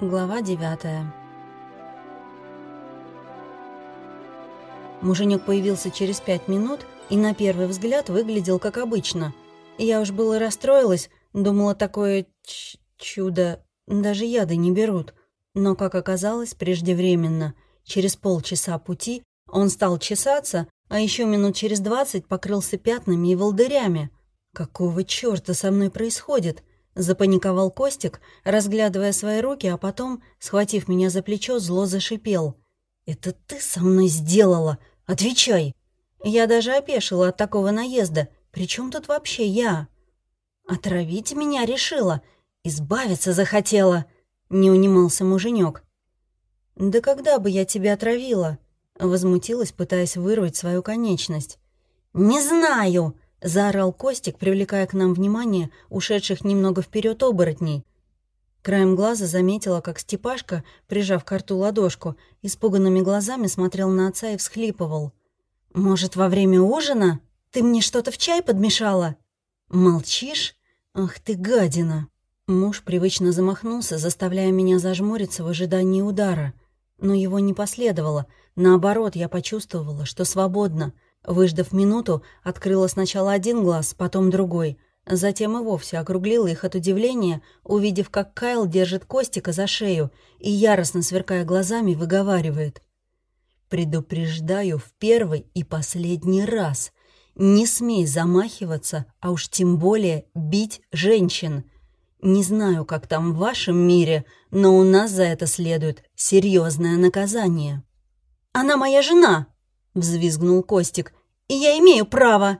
Глава девятая Муженек появился через пять минут и на первый взгляд выглядел как обычно. Я уж было расстроилась, думала, такое чудо даже яды не берут. Но, как оказалось, преждевременно. Через полчаса пути он стал чесаться, а еще минут через двадцать покрылся пятнами и волдырями. Какого черта со мной происходит? Запаниковал Костик, разглядывая свои руки, а потом, схватив меня за плечо, зло зашипел. «Это ты со мной сделала? Отвечай!» Я даже опешила от такого наезда. «При чем тут вообще я?» «Отравить меня решила. Избавиться захотела», — не унимался муженек. «Да когда бы я тебя отравила?» — возмутилась, пытаясь вырвать свою конечность. «Не знаю!» — заорал Костик, привлекая к нам внимание ушедших немного вперед оборотней. Краем глаза заметила, как Степашка, прижав к рту ладошку, испуганными глазами смотрел на отца и всхлипывал. «Может, во время ужина? Ты мне что-то в чай подмешала?» «Молчишь? Ах ты гадина!» Муж привычно замахнулся, заставляя меня зажмуриться в ожидании удара. Но его не последовало. Наоборот, я почувствовала, что свободно — Выждав минуту, открыла сначала один глаз, потом другой. Затем и вовсе округлила их от удивления, увидев, как Кайл держит Костика за шею и, яростно сверкая глазами, выговаривает. «Предупреждаю в первый и последний раз. Не смей замахиваться, а уж тем более бить женщин. Не знаю, как там в вашем мире, но у нас за это следует серьезное наказание». «Она моя жена!» — взвизгнул Костик и я имею право».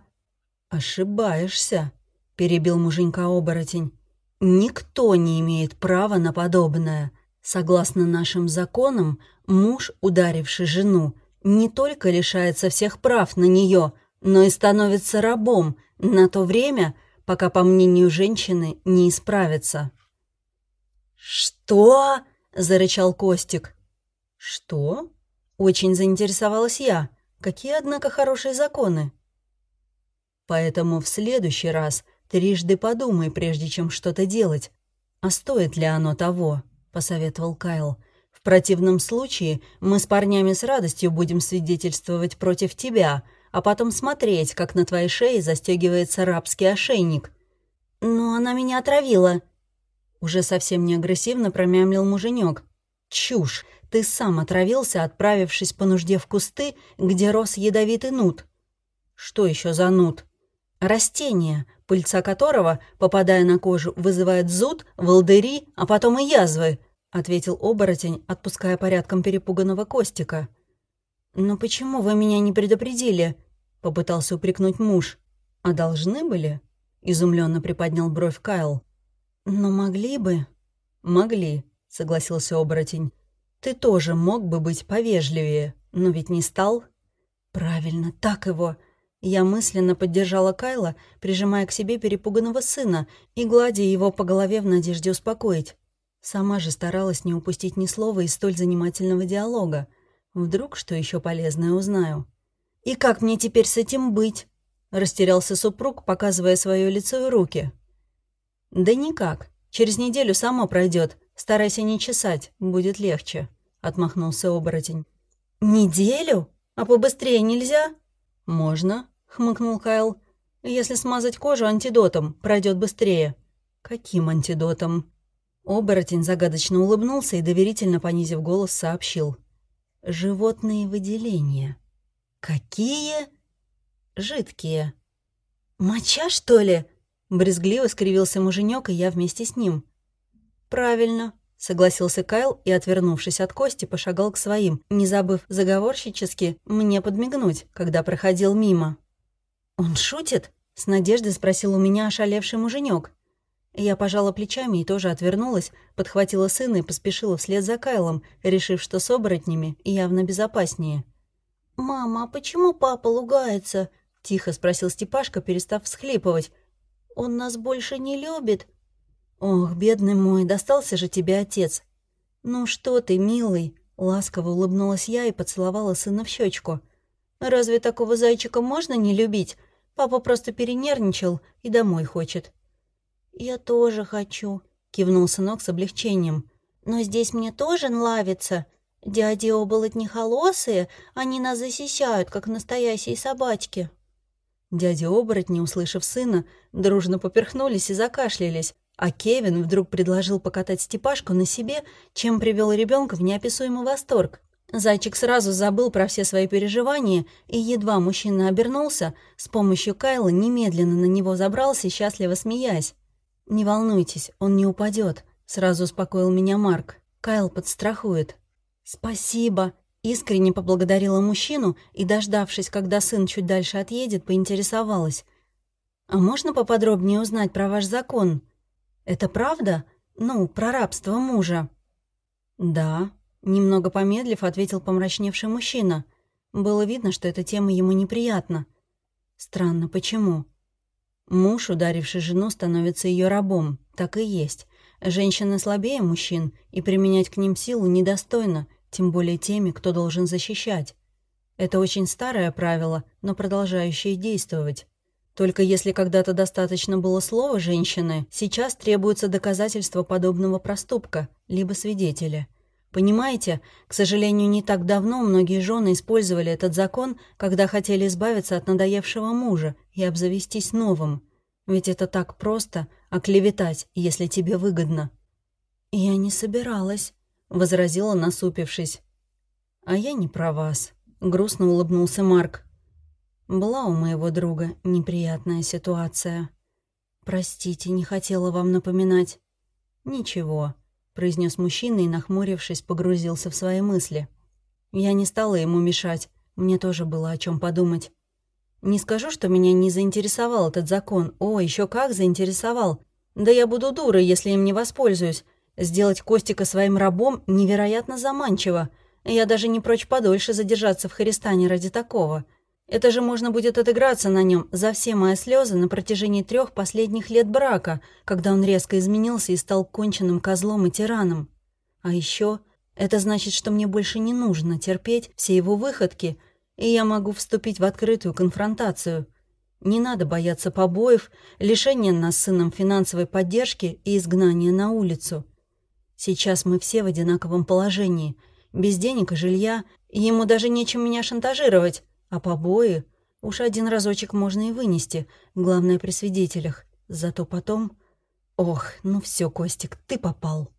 «Ошибаешься», — перебил муженька-оборотень. «Никто не имеет права на подобное. Согласно нашим законам, муж, ударивший жену, не только лишается всех прав на нее, но и становится рабом на то время, пока, по мнению женщины, не исправится». «Что?» — зарычал Костик. «Что?» — очень заинтересовалась я. Какие, однако, хорошие законы. Поэтому в следующий раз трижды подумай, прежде чем что-то делать. А стоит ли оно того, посоветовал Кайл. В противном случае мы с парнями с радостью будем свидетельствовать против тебя, а потом смотреть, как на твоей шее застегивается рабский ошейник. Но она меня отравила. Уже совсем не агрессивно промямлил муженек. Чушь! Ты сам отравился, отправившись по нужде в кусты, где рос ядовитый нут. Что еще за нут? Растение, пыльца которого, попадая на кожу, вызывает зуд, волдыри, а потом и язвы, ответил оборотень, отпуская порядком перепуганного Костика. «Но почему вы меня не предупредили?» — попытался упрекнуть муж. «А должны были?» — изумленно приподнял бровь Кайл. «Но могли бы». «Могли», — согласился оборотень. Ты тоже мог бы быть повежливее, но ведь не стал. Правильно, так его. Я мысленно поддержала Кайла, прижимая к себе перепуганного сына и гладя его по голове в надежде успокоить. Сама же старалась не упустить ни слова из столь занимательного диалога. Вдруг что еще полезное узнаю. «И как мне теперь с этим быть?» — растерялся супруг, показывая свое лицо и руки. «Да никак. Через неделю само пройдет. Старайся не чесать, будет легче», — отмахнулся оборотень. «Неделю? А побыстрее нельзя?» «Можно», — хмыкнул Кайл. «Если смазать кожу антидотом, пройдет быстрее». «Каким антидотом?» Оборотень загадочно улыбнулся и, доверительно понизив голос, сообщил. «Животные выделения». «Какие?» «Жидкие». «Моча, что ли?» Брезгливо скривился муженек, и я вместе с ним. «Правильно», — согласился Кайл и, отвернувшись от Кости, пошагал к своим, не забыв заговорщически мне подмигнуть, когда проходил мимо. «Он шутит?» — с надеждой спросил у меня ошалевший муженек. Я пожала плечами и тоже отвернулась, подхватила сына и поспешила вслед за Кайлом, решив, что с оборотнями явно безопаснее. «Мама, а почему папа лугается?» — тихо спросил Степашка, перестав всхлипывать. «Он нас больше не любит?» «Ох, бедный мой, достался же тебе отец!» «Ну что ты, милый!» — ласково улыбнулась я и поцеловала сына в щечку. «Разве такого зайчика можно не любить? Папа просто перенервничал и домой хочет». «Я тоже хочу», — кивнул сынок с облегчением. Но здесь мне тоже нравится. Дяди оболотни холосые, они нас защищают, как настоящие собачки». Дяди-оборотни, услышав сына, дружно поперхнулись и закашлялись, а Кевин вдруг предложил покатать Степашку на себе, чем привел ребенка в неописуемый восторг. Зайчик сразу забыл про все свои переживания, и едва мужчина обернулся, с помощью Кайла немедленно на него забрался, счастливо смеясь. «Не волнуйтесь, он не упадет», — сразу успокоил меня Марк. «Кайл подстрахует». «Спасибо», Искренне поблагодарила мужчину и, дождавшись, когда сын чуть дальше отъедет, поинтересовалась. «А можно поподробнее узнать про ваш закон? Это правда? Ну, про рабство мужа?» «Да», — немного помедлив, ответил помрачневший мужчина. Было видно, что эта тема ему неприятна. «Странно, почему?» Муж, ударивший жену, становится ее рабом. Так и есть. Женщины слабее мужчин, и применять к ним силу недостойно, тем более теми, кто должен защищать. Это очень старое правило, но продолжающее действовать. Только если когда-то достаточно было слова женщины, сейчас требуется доказательство подобного проступка, либо свидетеля. Понимаете, к сожалению, не так давно многие жены использовали этот закон, когда хотели избавиться от надоевшего мужа и обзавестись новым. Ведь это так просто — оклеветать, если тебе выгодно. «Я не собиралась», — возразила, насупившись. «А я не про вас», — грустно улыбнулся Марк. «Была у моего друга неприятная ситуация. Простите, не хотела вам напоминать». «Ничего», — произнес мужчина и, нахмурившись, погрузился в свои мысли. Я не стала ему мешать, мне тоже было о чем подумать. Не скажу, что меня не заинтересовал этот закон. О, еще как заинтересовал. Да я буду дурой, если им не воспользуюсь. Сделать Костика своим рабом невероятно заманчиво. Я даже не прочь подольше задержаться в Харистане ради такого. Это же можно будет отыграться на нем за все мои слезы на протяжении трех последних лет брака, когда он резко изменился и стал конченным козлом и тираном. А еще это значит, что мне больше не нужно терпеть все его выходки, и я могу вступить в открытую конфронтацию. Не надо бояться побоев, лишения нас сыном финансовой поддержки и изгнания на улицу. Сейчас мы все в одинаковом положении. Без денег и жилья, ему даже нечем меня шантажировать. А побои? Уж один разочек можно и вынести, главное при свидетелях. Зато потом... Ох, ну все, Костик, ты попал.